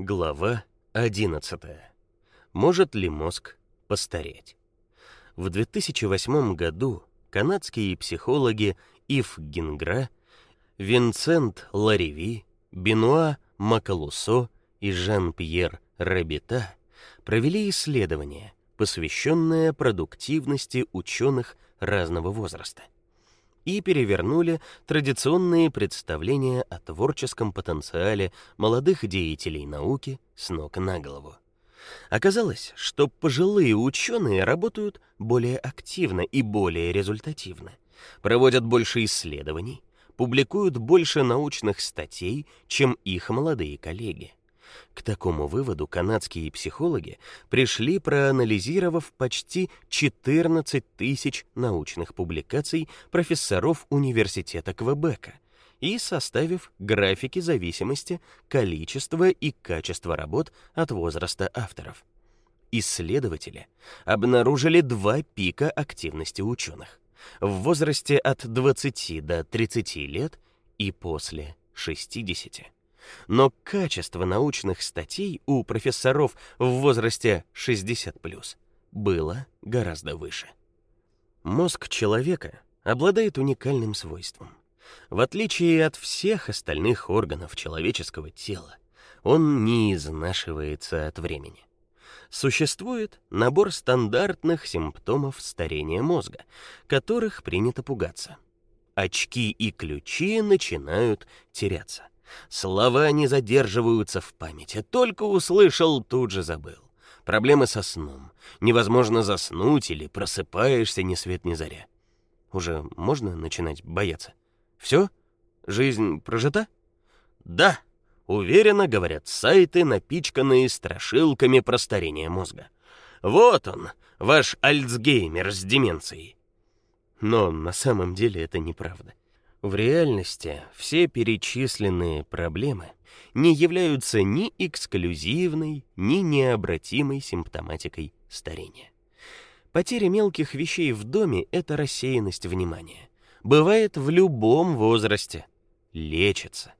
Глава 11. Может ли мозг постареть? В 2008 году канадские психологи Ив Гингра, Винсент Лареви, Бенуа Макалусо и Жан-Пьер Рабита провели исследование, посвященное продуктивности ученых разного возраста и перевернули традиционные представления о творческом потенциале молодых деятелей науки с ног на голову. Оказалось, что пожилые ученые работают более активно и более результативно, проводят больше исследований, публикуют больше научных статей, чем их молодые коллеги. К такому выводу канадские психологи пришли, проанализировав почти 14 тысяч научных публикаций профессоров университета Квебека и составив графики зависимости количества и качества работ от возраста авторов. Исследователи обнаружили два пика активности ученых: в возрасте от 20 до 30 лет и после 60 но качество научных статей у профессоров в возрасте 60+, было гораздо выше. Мозг человека обладает уникальным свойством. В отличие от всех остальных органов человеческого тела, он не изнашивается от времени. Существует набор стандартных симптомов старения мозга, которых принято пугаться. Очки и ключи начинают теряться. Слова не задерживаются в памяти, только услышал, тут же забыл. Проблемы со сном. Невозможно заснуть или просыпаешься ни свет ни заря. Уже можно начинать бояться. Все? Жизнь прожита? Да, уверенно говорят сайты, напичканные страшилками про старение мозга. Вот он, ваш альцгеймер с деменцией. Но на самом деле это неправда. В реальности все перечисленные проблемы не являются ни эксклюзивной, ни необратимой симптоматикой старения. Потеря мелких вещей в доме это рассеянность внимания. Бывает в любом возрасте. Лечится.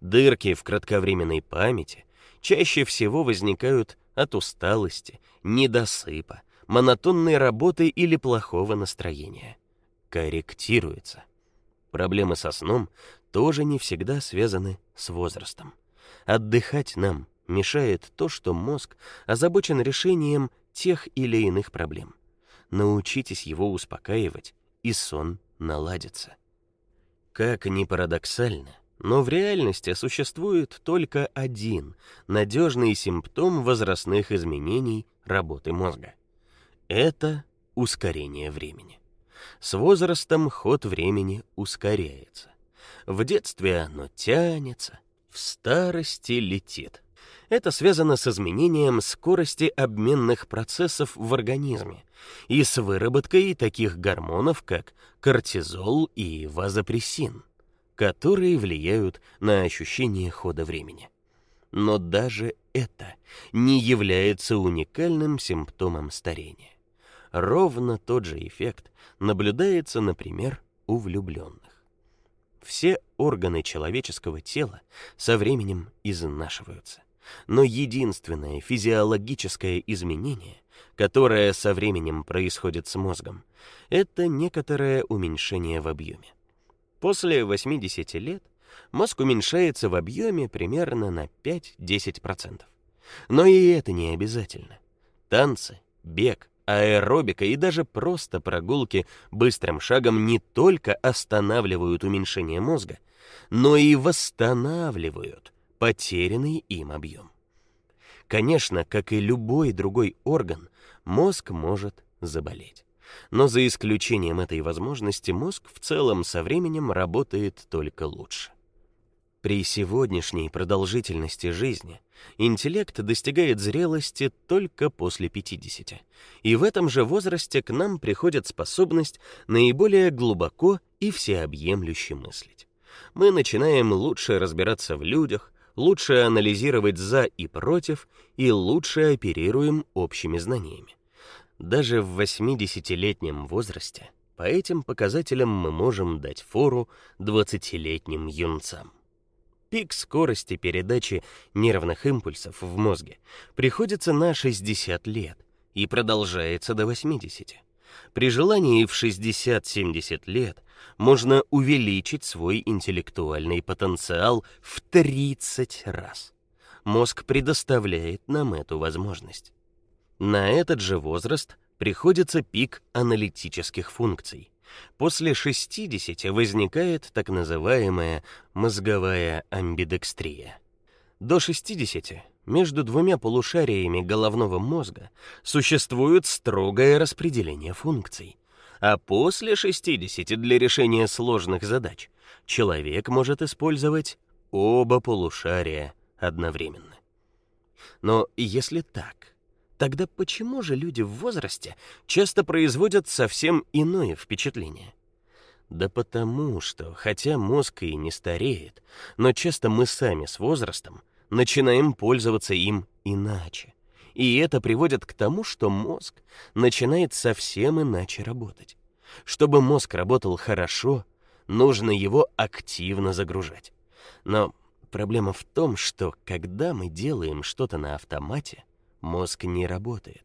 Дырки в кратковременной памяти чаще всего возникают от усталости, недосыпа, монотонной работы или плохого настроения. Корректируется. Проблемы со сном тоже не всегда связаны с возрастом. Отдыхать нам мешает то, что мозг озабочен решением тех или иных проблем. Научитесь его успокаивать, и сон наладится. Как ни парадоксально, но в реальности существует только один надежный симптом возрастных изменений работы мозга. Это ускорение времени. С возрастом ход времени ускоряется. В детстве оно тянется, в старости летит. Это связано с изменением скорости обменных процессов в организме и с выработкой таких гормонов, как кортизол и вазопрессин, которые влияют на ощущение хода времени. Но даже это не является уникальным симптомом старения. Ровно тот же эффект наблюдается, например, у влюбленных. Все органы человеческого тела со временем изнашиваются. Но единственное физиологическое изменение, которое со временем происходит с мозгом, это некоторое уменьшение в объеме. После 80 лет мозг уменьшается в объеме примерно на 5-10%. Но и это не обязательно. Танцы, бег, Аэробика и даже просто прогулки быстрым шагом не только останавливают уменьшение мозга, но и восстанавливают потерянный им объем. Конечно, как и любой другой орган, мозг может заболеть. Но за исключением этой возможности, мозг в целом со временем работает только лучше. При сегодняшней продолжительности жизни интеллект достигает зрелости только после 50. И в этом же возрасте к нам приходит способность наиболее глубоко и всеобъемлюще мыслить. Мы начинаем лучше разбираться в людях, лучше анализировать за и против и лучше оперируем общими знаниями. Даже в 80-летнем возрасте по этим показателям мы можем дать фору 20-летним юнцам. Пик скорости передачи нервных импульсов в мозге приходится на 60 лет и продолжается до 80. При желании в 60-70 лет можно увеличить свой интеллектуальный потенциал в 30 раз. Мозг предоставляет нам эту возможность. На этот же возраст приходится пик аналитических функций. После 60 возникает так называемая мозговая амбидекстрия. До 60 между двумя полушариями головного мозга существует строгое распределение функций. А после 60 для решения сложных задач человек может использовать оба полушария одновременно. Но если так, Тогда почему же люди в возрасте часто производят совсем иное впечатление? Да потому что, хотя мозг и не стареет, но часто мы сами с возрастом начинаем пользоваться им иначе. И это приводит к тому, что мозг начинает совсем иначе работать. Чтобы мозг работал хорошо, нужно его активно загружать. Но проблема в том, что когда мы делаем что-то на автомате, мозг не работает.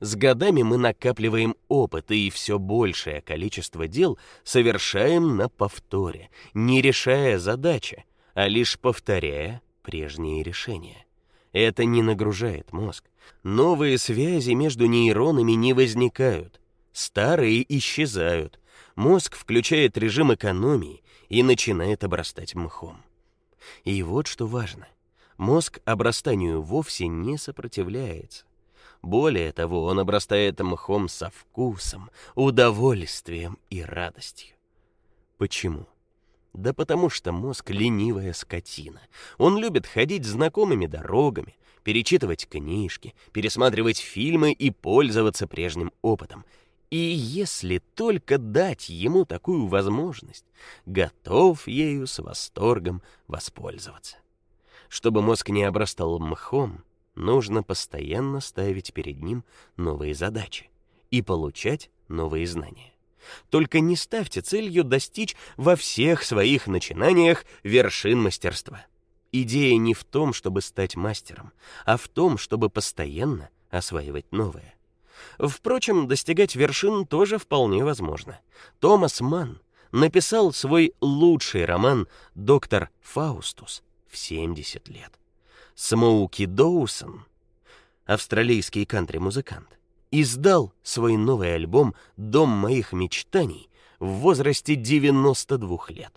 С годами мы накапливаем опыт и все большее количество дел совершаем на повторе, не решая задачи, а лишь повторяя прежние решения. Это не нагружает мозг. Новые связи между нейронами не возникают, старые исчезают. Мозг включает режим экономии и начинает обрастать мхом. И вот что важно мозг обрастанию вовсе не сопротивляется. Более того, он обрастает мхом со вкусом, удовольствием и радостью. Почему? Да потому что мозг ленивая скотина. Он любит ходить знакомыми дорогами, перечитывать книжки, пересматривать фильмы и пользоваться прежним опытом. И если только дать ему такую возможность, готов ею с восторгом воспользоваться. Чтобы мозг не обрастал мхом, нужно постоянно ставить перед ним новые задачи и получать новые знания. Только не ставьте целью достичь во всех своих начинаниях вершин мастерства. Идея не в том, чтобы стать мастером, а в том, чтобы постоянно осваивать новое. Впрочем, достигать вершин тоже вполне возможно. Томас Манн написал свой лучший роман Доктор Фаустус в 70 лет. Смоуки Доусон, австралийский кантри-музыкант, издал свой новый альбом Дом моих мечтаний в возрасте 92 лет.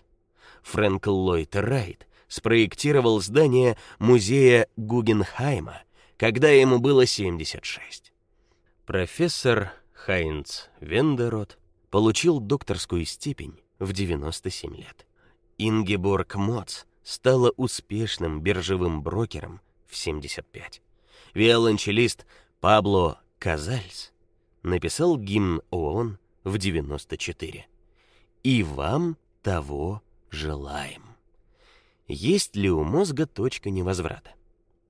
Фрэнк Ллойд Райт спроектировал здание музея Гугенхайма, когда ему было 76. Профессор Хайнц Вендерот получил докторскую степень в 97 лет. Ингеборг Моц стала успешным биржевым брокером в 75. Виолончелист Пабло Казальс написал гимн ООН в 94. И вам того желаем. Есть ли у мозга точка невозврата?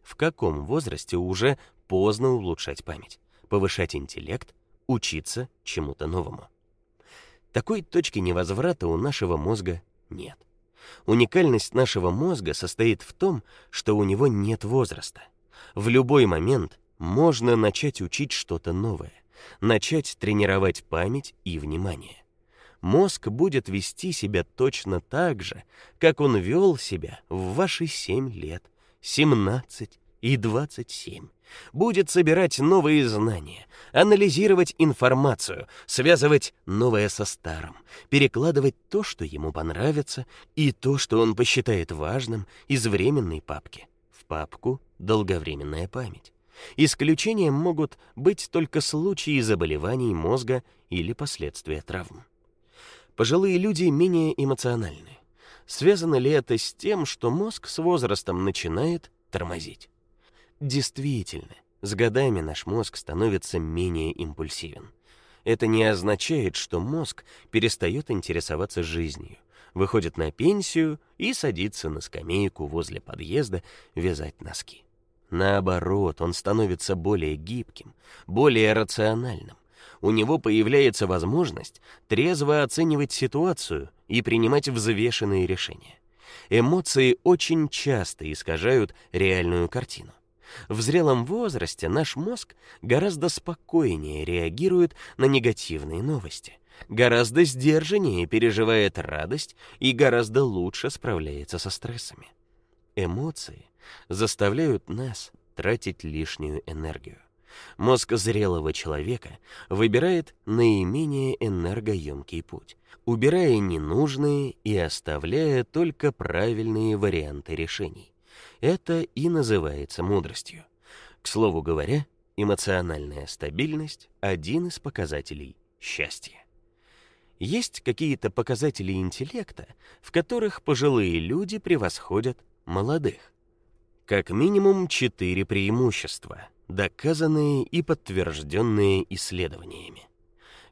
В каком возрасте уже поздно улучшать память, повышать интеллект, учиться чему-то новому? Такой точки невозврата у нашего мозга нет. Уникальность нашего мозга состоит в том, что у него нет возраста. В любой момент можно начать учить что-то новое, начать тренировать память и внимание. Мозг будет вести себя точно так же, как он вел себя в ваши 7 лет, 17 и 27 будет собирать новые знания, анализировать информацию, связывать новое со старым, перекладывать то, что ему понравится, и то, что он посчитает важным, из временной папки в папку долговременная память. Исключением могут быть только случаи заболеваний мозга или последствия травм. Пожилые люди менее эмоциональны. Связано ли это с тем, что мозг с возрастом начинает тормозить? Действительно, с годами наш мозг становится менее импульсивен. Это не означает, что мозг перестает интересоваться жизнью, выходит на пенсию и садится на скамейку возле подъезда вязать носки. Наоборот, он становится более гибким, более рациональным. У него появляется возможность трезво оценивать ситуацию и принимать взвешенные решения. Эмоции очень часто искажают реальную картину. В зрелом возрасте наш мозг гораздо спокойнее реагирует на негативные новости, гораздо сдержаннее переживает радость и гораздо лучше справляется со стрессами. Эмоции заставляют нас тратить лишнюю энергию. Мозг зрелого человека выбирает наименее энергоемкий путь, убирая ненужные и оставляя только правильные варианты решений. Это и называется мудростью. К слову говоря, эмоциональная стабильность один из показателей счастья. Есть какие-то показатели интеллекта, в которых пожилые люди превосходят молодых. Как минимум четыре преимущества, доказанные и подтвержденные исследованиями.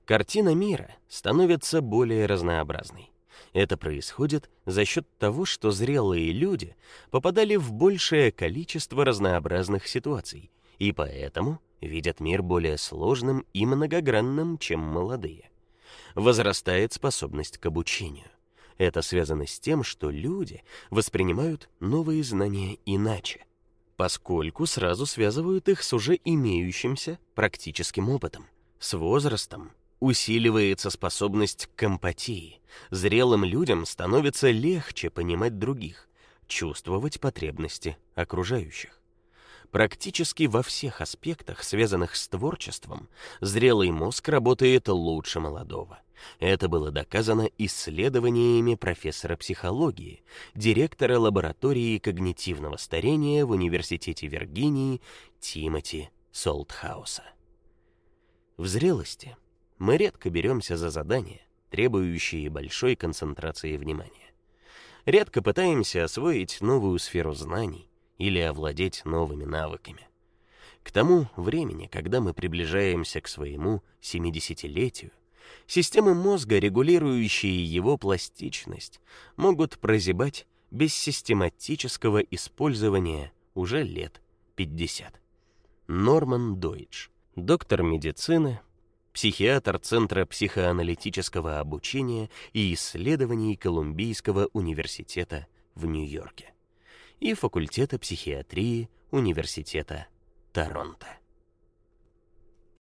Картина мира становится более разнообразной. Это происходит за счет того, что зрелые люди попадали в большее количество разнообразных ситуаций и поэтому видят мир более сложным и многогранным, чем молодые. Возрастает способность к обучению. Это связано с тем, что люди воспринимают новые знания иначе, поскольку сразу связывают их с уже имеющимся практическим опытом. С возрастом усиливается способность к эмпатии. Зрелым людям становится легче понимать других, чувствовать потребности окружающих. Практически во всех аспектах, связанных с творчеством, зрелый мозг работает лучше молодого. Это было доказано исследованиями профессора психологии, директора лаборатории когнитивного старения в Университете Виргинии Тимоти Солтхауса. В зрелости мы редко беремся за задания, требующие большой концентрации внимания. Редко пытаемся освоить новую сферу знаний или овладеть новыми навыками. К тому времени, когда мы приближаемся к своему семидесятилетию, системы мозга, регулирующие его пластичность, могут прозябать без систематического использования уже лет 50. Норман Дойч, доктор медицины, психиатр Центра психоаналитического обучения и исследований Колумбийского университета в Нью-Йорке и факультета психиатрии Университета Торонто.